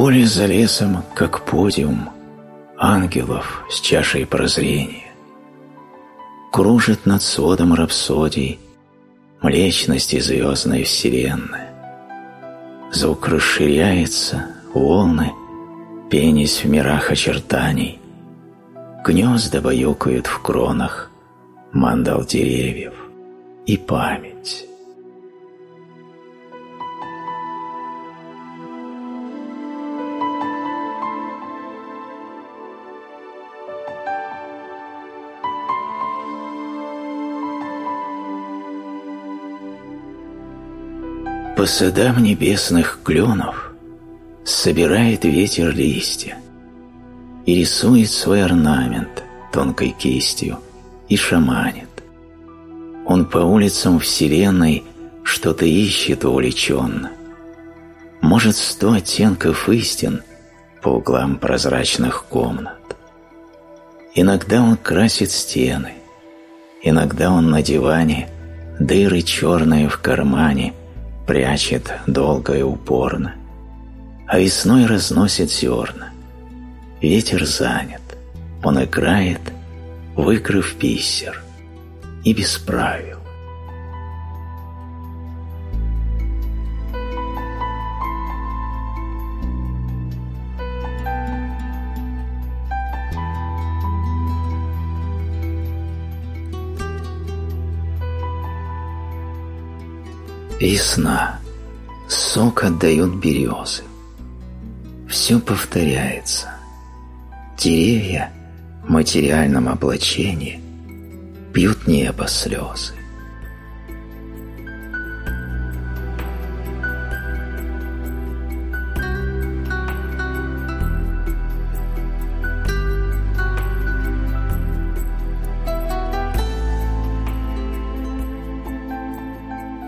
поле за лесом, как подиум, ангелов с чашей прозрения. Кружит над сводом рапсодий Млечности звездной вселенной. Звук расширяется, волны, пенясь в мирах очертаний, Гнезда баюкают в кронах мандал деревьев и память. По садам небесных кленов Собирает ветер листья И рисует свой орнамент Тонкой кистью И шаманит. Он по улицам вселенной Что-то ищет увлеченно. Может, сто оттенков истин По углам прозрачных комнат. Иногда он красит стены, Иногда он на диване Дыры черные в кармане прячет долго и упорно, а весной разносит зерна. Ветер занят, он играет, выкрыв писер, и без Весна. Сок отдают березы. Все повторяется. Деревья в материальном облачении пьют небо слезы.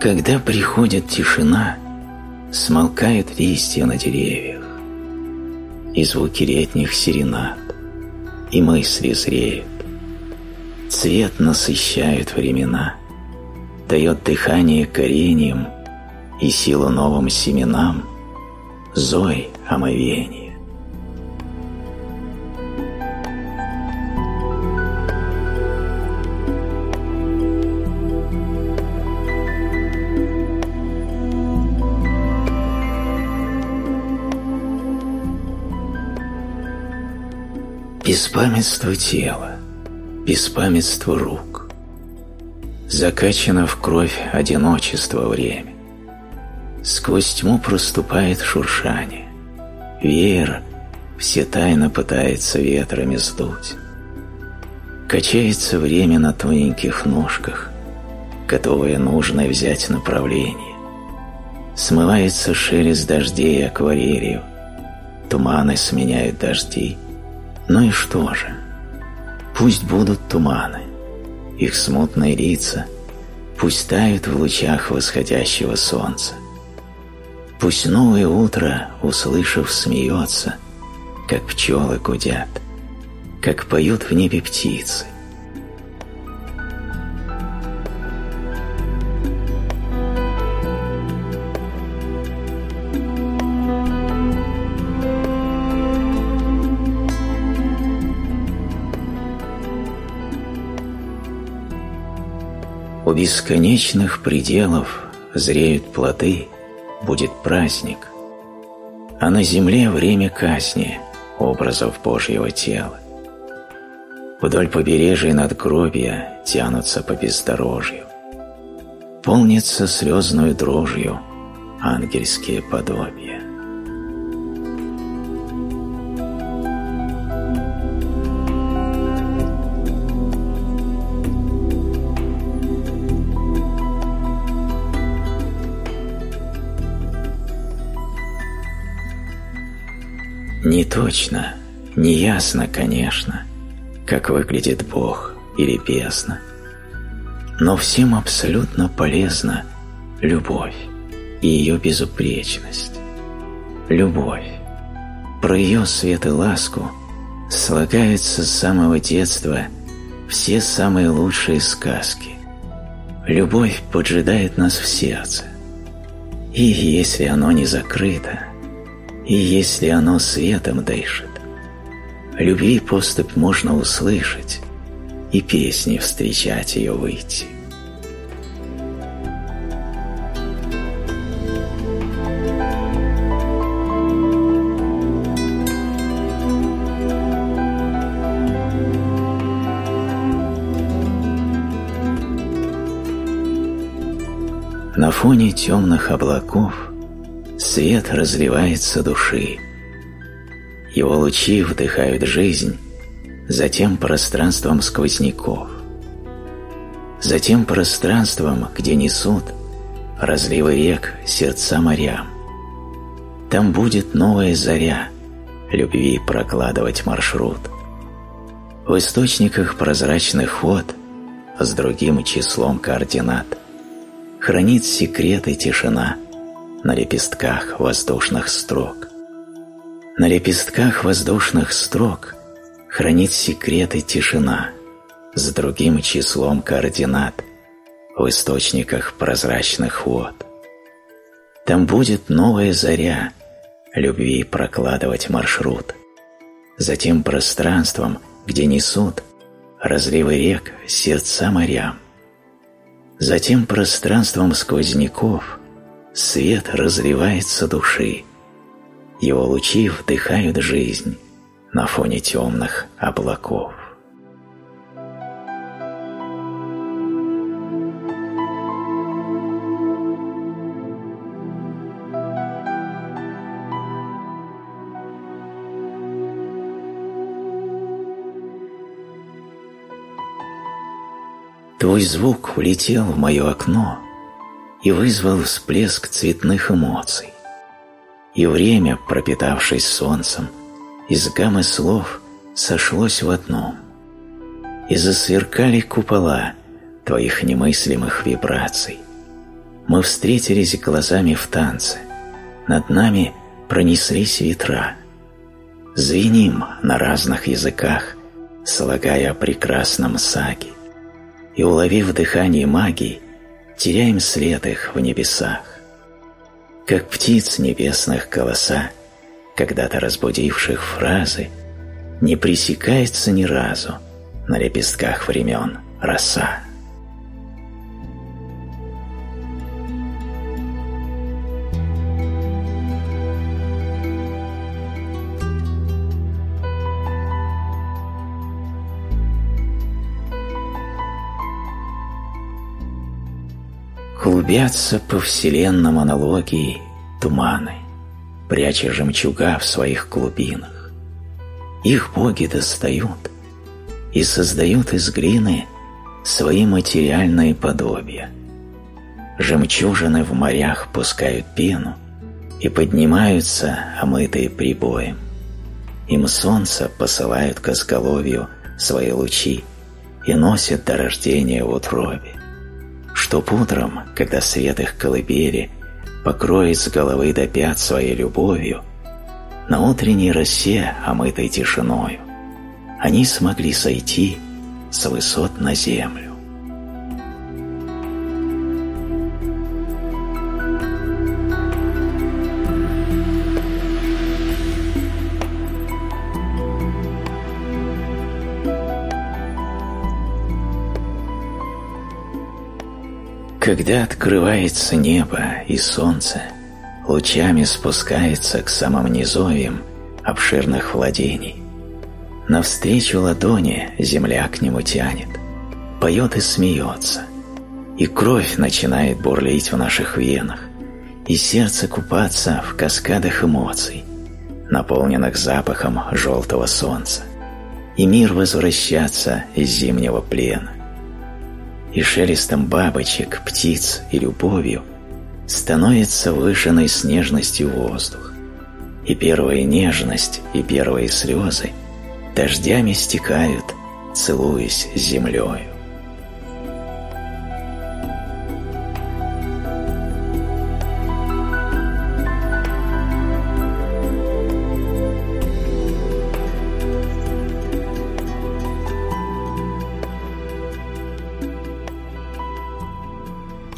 Когда приходит тишина, смолкают листья на деревьях, и звуки летних серенад, и мысли зреют. Цвет насыщает времена, дает дыхание кореньям и силу новым семенам, зой омовение. Беспамятство тела, беспамятство рук. Закачано в кровь одиночество время. Сквозь тьму проступает шуршание. Веер все тайно пытается ветрами сдуть. Качается время на тоненьких ножках, готовое нужное взять направление. Смывается шелест дождей акварелью, туманы сменяют дожди, ну и что же? Пусть будут туманы, их смутные лица, пусть тают в лучах восходящего солнца. Пусть новое утро, услышав, смеется, как пчелы гудят, как поют в небе птицы, Бесконечных пределов зреют плоды, будет праздник, а на земле время казни образов Божьего тела. Вдоль побережья надгробия тянутся по бездорожью. Полнится слезную дрожью ангельские подобия. Не точно, не ясно, конечно, как выглядит Бог или бездна. Но всем абсолютно полезна любовь и ее безупречность. Любовь. Про ее свет и ласку слагаются с самого детства все самые лучшие сказки. Любовь поджидает нас в сердце. И если оно не закрыто, и если оно светом дышит. Любви поступь можно услышать, и песни встречать ее выйти. На фоне темных облаков свет разливается души. Его лучи вдыхают жизнь, затем пространством сквозняков. Затем пространством, где несут разливы рек сердца морям. Там будет новая заря, любви прокладывать маршрут. В источниках прозрачных вод с другим числом координат – хранит секреты тишина на лепестках воздушных строк. На лепестках воздушных строк хранит секреты тишина с другим числом координат в источниках прозрачных вод. Там будет новая заря, любви прокладывать маршрут, затем пространством, где несут разливы рек сердца морям. Затем пространством сквозняков свет разливается души. Его лучи вдыхают жизнь на фоне темных облаков. Твой звук влетел в мое окно и вызвал всплеск цветных эмоций. И время, пропитавшись солнцем, из гаммы слов сошлось в одном. И засверкали купола твоих немыслимых вибраций. Мы встретились глазами в танце, над нами пронеслись ветра. Звеним на разных языках, слагая о прекрасном саге и, уловив дыхание магии, теряем след их в небесах. Как птиц небесных голоса, когда-то разбудивших фразы, не пресекается ни разу на лепестках времен роса. Клубятся по вселенным аналогии туманы, пряча жемчуга в своих глубинах. Их боги достают и создают из глины свои материальные подобия. Жемчужины в морях пускают пену и поднимаются, омытые прибоем. Им солнце посылают к изголовью свои лучи и носят до рождения в утробе чтоб утром, когда свет их колыбели покроет с головы до пят своей любовью, на утренней росе, омытой тишиною, они смогли сойти с высот на землю. Когда открывается небо и солнце, лучами спускается к самым низовьям обширных владений. Навстречу ладони земля к нему тянет, поет и смеется, и кровь начинает бурлить в наших венах, и сердце купаться в каскадах эмоций, наполненных запахом желтого солнца, и мир возвращаться из зимнего плена и шелестом бабочек, птиц и любовью становится выжженной с нежностью воздух. И первая нежность, и первые слезы дождями стекают, целуясь с землею.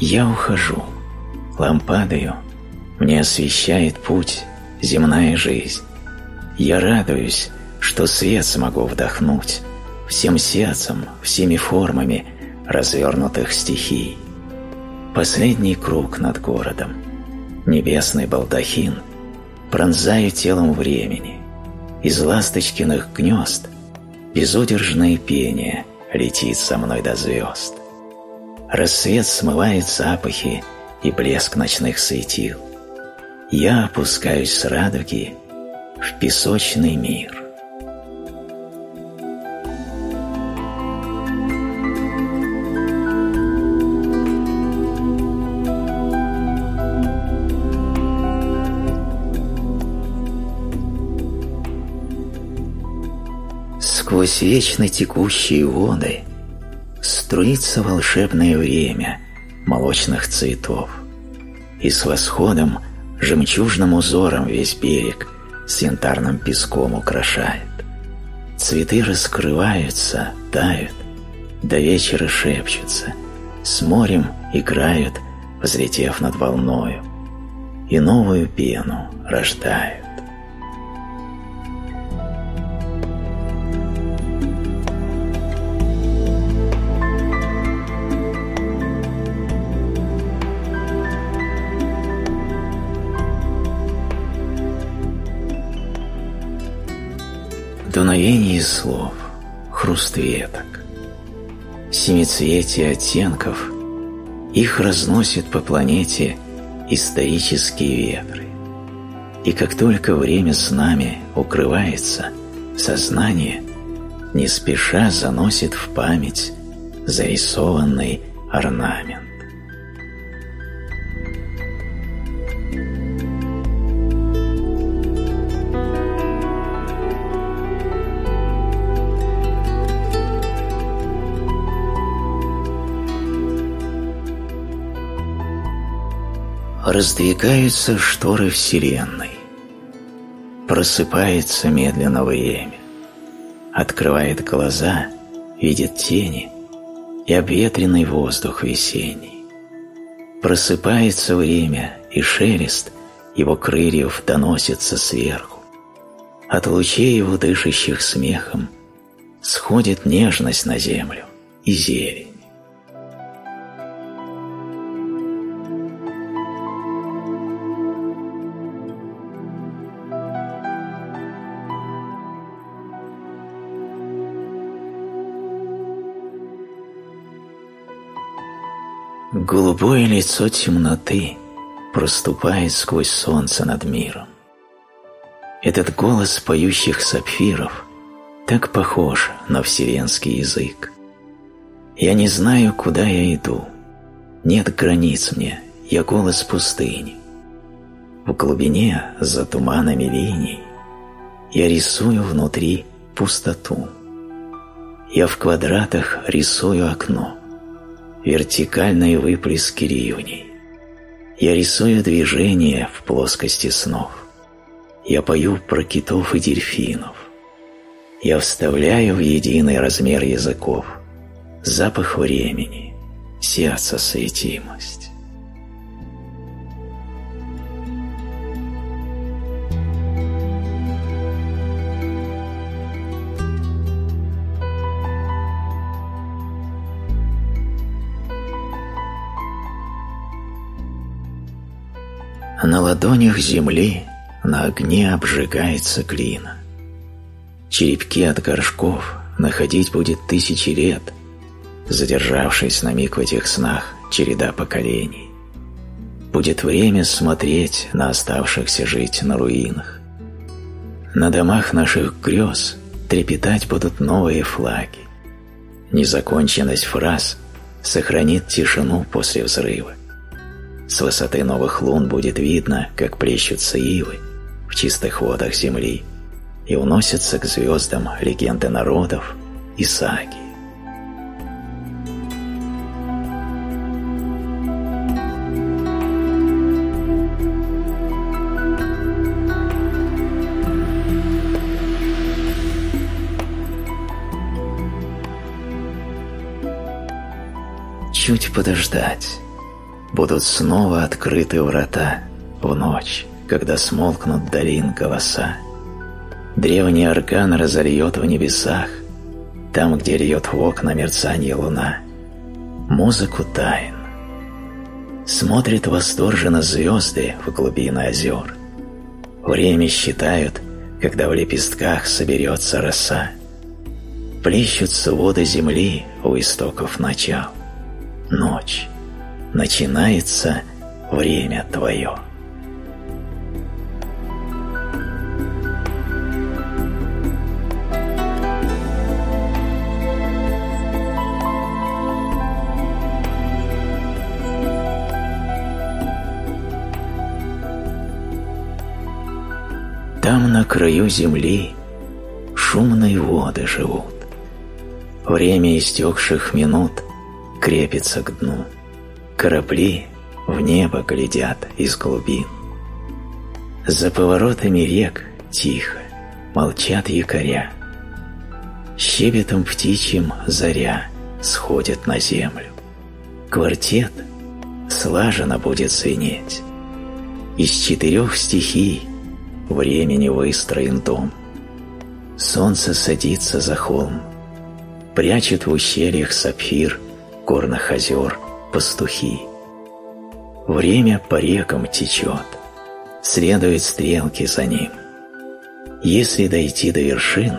Я ухожу, лампадою мне освещает путь земная жизнь. Я радуюсь, что свет смогу вдохнуть всем сердцем, всеми формами развернутых стихий. Последний круг над городом, небесный балдахин, пронзаю телом времени. Из ласточкиных гнезд безудержное пение летит со мной до звезд. Рассвет смывает запахи и блеск ночных светил. Я опускаюсь с радуги в песочный мир. Сквозь вечно текущие воды струится волшебное время молочных цветов, и с восходом жемчужным узором весь берег с янтарным песком украшает. Цветы раскрываются, тают, до вечера шепчутся, с морем играют, взлетев над волною, и новую пену рождают. Дуновение слов, хруст веток, семицветие оттенков, их разносит по планете исторические ветры. И как только время с нами укрывается, сознание не спеша заносит в память зарисованный орнамент. Раздвигаются шторы Вселенной. Просыпается медленно время. Открывает глаза, видит тени и обветренный воздух весенний. Просыпается время, и шелест его крыльев доносится сверху. От лучей его дышащих смехом сходит нежность на землю и зелень. Голубое лицо темноты проступает сквозь солнце над миром. Этот голос поющих сапфиров так похож на вселенский язык. Я не знаю, куда я иду. Нет границ мне, я голос пустыни. В глубине, за туманами линий, я рисую внутри пустоту. Я в квадратах рисую окно вертикальные выплески ливней. Я рисую движение в плоскости снов. Я пою про китов и дельфинов. Я вставляю в единый размер языков запах времени, сердца светимость. На ладонях земли на огне обжигается глина. Черепки от горшков находить будет тысячи лет, задержавшись на миг в этих снах череда поколений. Будет время смотреть на оставшихся жить на руинах. На домах наших грез трепетать будут новые флаги. Незаконченность фраз сохранит тишину после взрыва. С высоты новых лун будет видно, как плещутся ивы в чистых водах земли и уносятся к звездам легенды народов и саги. Чуть подождать будут снова открыты врата в ночь, когда смолкнут долин голоса. Древний орган разольет в небесах, там, где льет в окна мерцание луна, музыку тайн. Смотрят восторженно звезды в глубины озер. Время считают, когда в лепестках соберется роса. Плещутся воды земли у истоков начал. Ночь. Начинается время твое. Там на краю земли шумные воды живут. Время истекших минут крепится к дну. Корабли в небо глядят из глубин. За поворотами рек тихо молчат якоря. Щебетом птичьим заря сходит на землю. Квартет слаженно будет звенеть. Из четырех стихий времени выстроен дом. Солнце садится за холм, прячет в ущельях сапфир горных озер пастухи. Время по рекам течет, следуют стрелки за ним. Если дойти до вершин,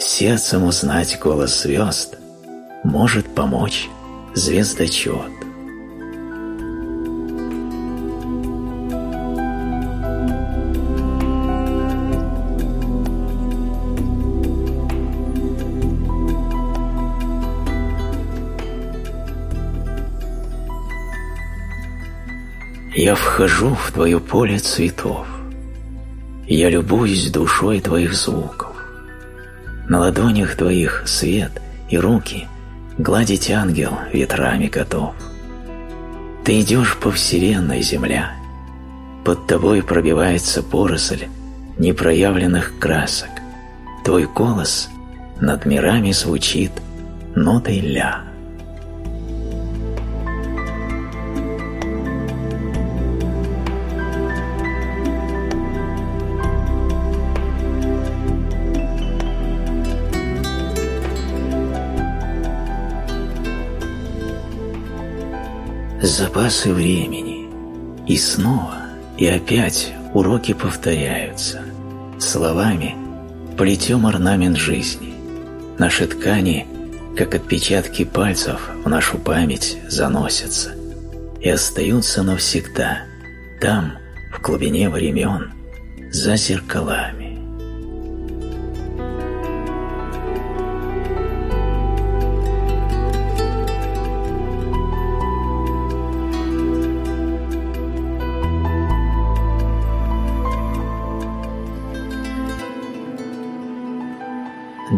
сердцем узнать голос звезд может помочь звездочет. Я вхожу в твое поле цветов. Я любуюсь душой твоих звуков. На ладонях твоих свет и руки Гладить ангел ветрами готов. Ты идешь по вселенной, земля. Под тобой пробивается поросль непроявленных красок. Твой голос над мирами звучит нотой ля. Запасы времени. И снова, и опять уроки повторяются. Словами плетем орнамент жизни. Наши ткани, как отпечатки пальцев, в нашу память заносятся и остаются навсегда, там, в глубине времен, за зеркалами.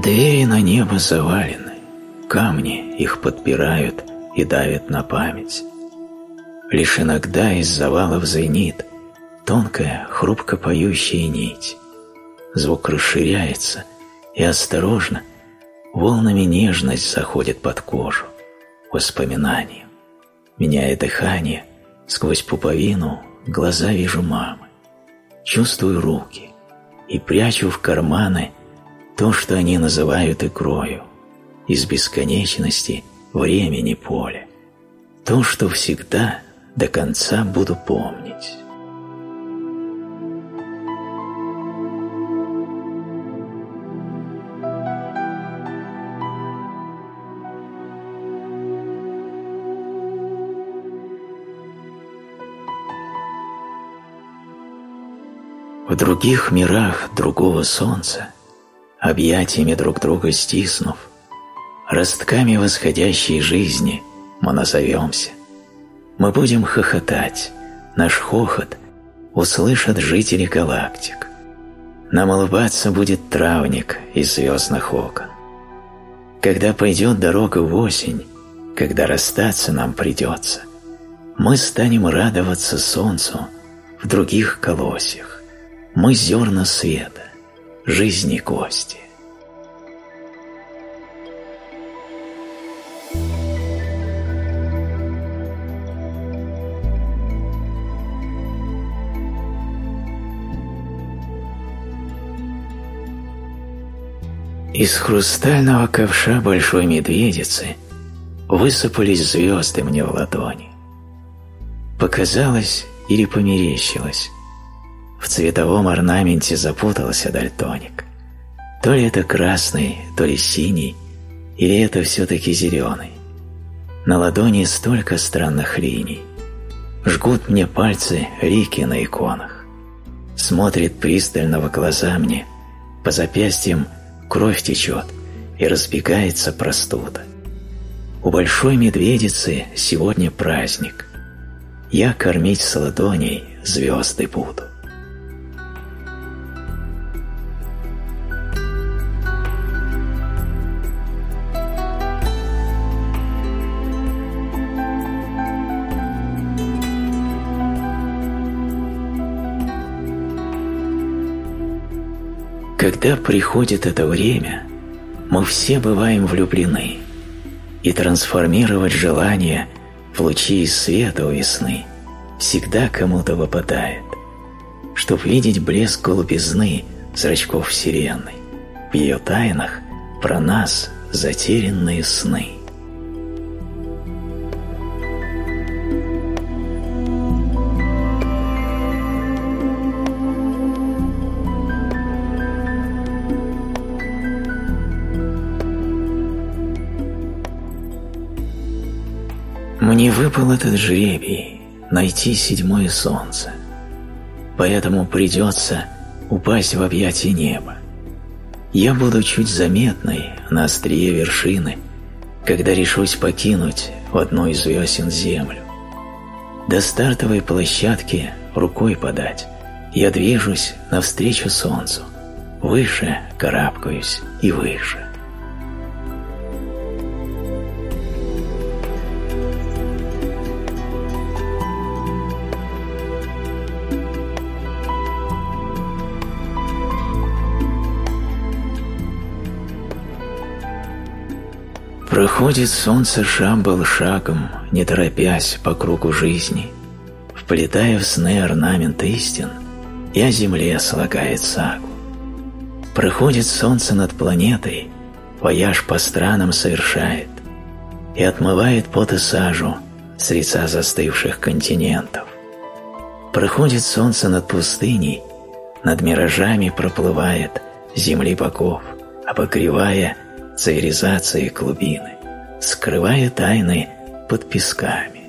Двери на небо завалены, камни их подпирают и давят на память. Лишь иногда из завалов звенит тонкая, хрупко поющая нить. Звук расширяется, и осторожно волнами нежность заходит под кожу, воспоминанием. Меняя дыхание, сквозь пуповину глаза вижу мамы. Чувствую руки и прячу в карманы то, что они называют игрою, из бесконечности времени поля, то, что всегда до конца буду помнить. В других мирах другого солнца объятиями друг друга стиснув, ростками восходящей жизни мы назовемся. Мы будем хохотать, наш хохот услышат жители галактик. Нам улыбаться будет травник из звездных окон. Когда пойдет дорога в осень, когда расстаться нам придется, мы станем радоваться солнцу в других колосьях. Мы зерна света жизни кости. Из хрустального ковша большой медведицы высыпались звезды мне в ладони. Показалось или померещилось, в цветовом орнаменте запутался дальтоник. То ли это красный, то ли синий, или это все-таки зеленый. На ладони столько странных линий. Жгут мне пальцы лики на иконах. Смотрит пристально в глаза мне, по запястьям кровь течет и разбегается простуда. У большой медведицы сегодня праздник. Я кормить с ладоней звезды буду. Когда приходит это время, мы все бываем влюблены, и трансформировать желание в лучи света у весны всегда кому-то выпадает, чтоб видеть блеск голубизны зрачков вселенной, в ее тайнах про нас затерянные сны. Мне выпал этот жребий найти седьмое солнце, поэтому придется упасть в объятия неба. Я буду чуть заметной на острие вершины, когда решусь покинуть в одной из весен землю. До стартовой площадки рукой подать, я движусь навстречу солнцу, выше карабкаюсь и выше. Проходит солнце шамбал шагом, не торопясь по кругу жизни, вплетая в сны орнамент истин, и о земле слагает сагу. Проходит солнце над планетой, вояж по странам совершает и отмывает пот и сажу с лица застывших континентов. Проходит солнце над пустыней, над миражами проплывает земли богов, обогревая цивилизации глубины, скрывая тайны под песками.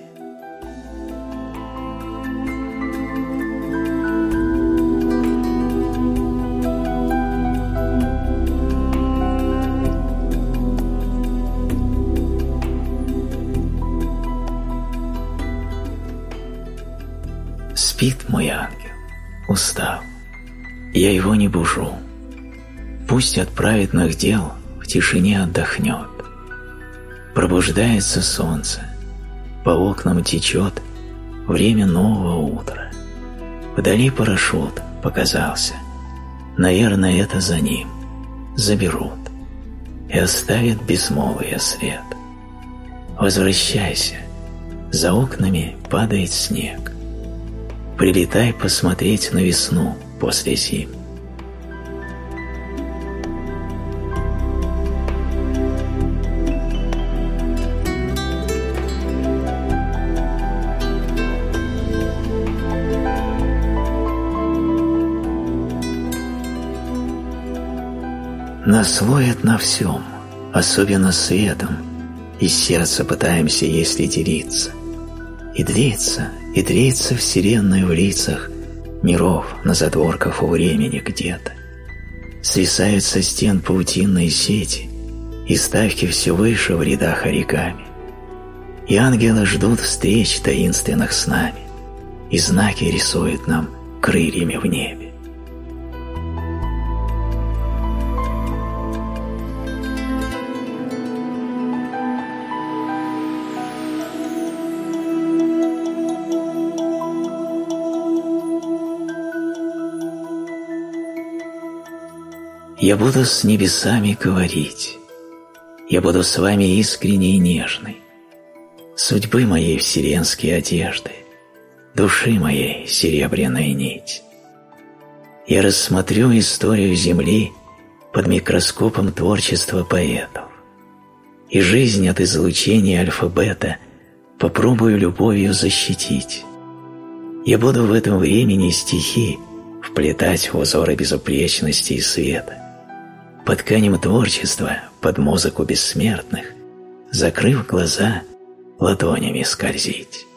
Спит мой ангел, устал, я его не бужу. Пусть от праведных дел тишине отдохнет. Пробуждается солнце, по окнам течет время нового утра. Вдали парашют показался. Наверное, это за ним. Заберут и оставят безмолвие след. Возвращайся, за окнами падает снег. Прилетай посмотреть на весну после зим. Нас ловят на всем, особенно светом, из сердца пытаемся, если делиться. И длится, и длится вселенная в лицах миров на задворках у времени где-то. Свисают со стен паутинные сети, и ставки все выше в рядах оригами. И ангелы ждут встреч таинственных с нами, и знаки рисуют нам крыльями в небе. Я буду с небесами говорить. Я буду с вами искренней и нежной. Судьбы моей вселенские одежды, Души моей серебряная нить. Я рассмотрю историю Земли Под микроскопом творчества поэтов. И жизнь от излучения альфа-бета Попробую любовью защитить. Я буду в этом времени стихи Вплетать в узоры безупречности и света под тканью творчества, под музыку бессмертных, закрыв глаза, ладонями скользить.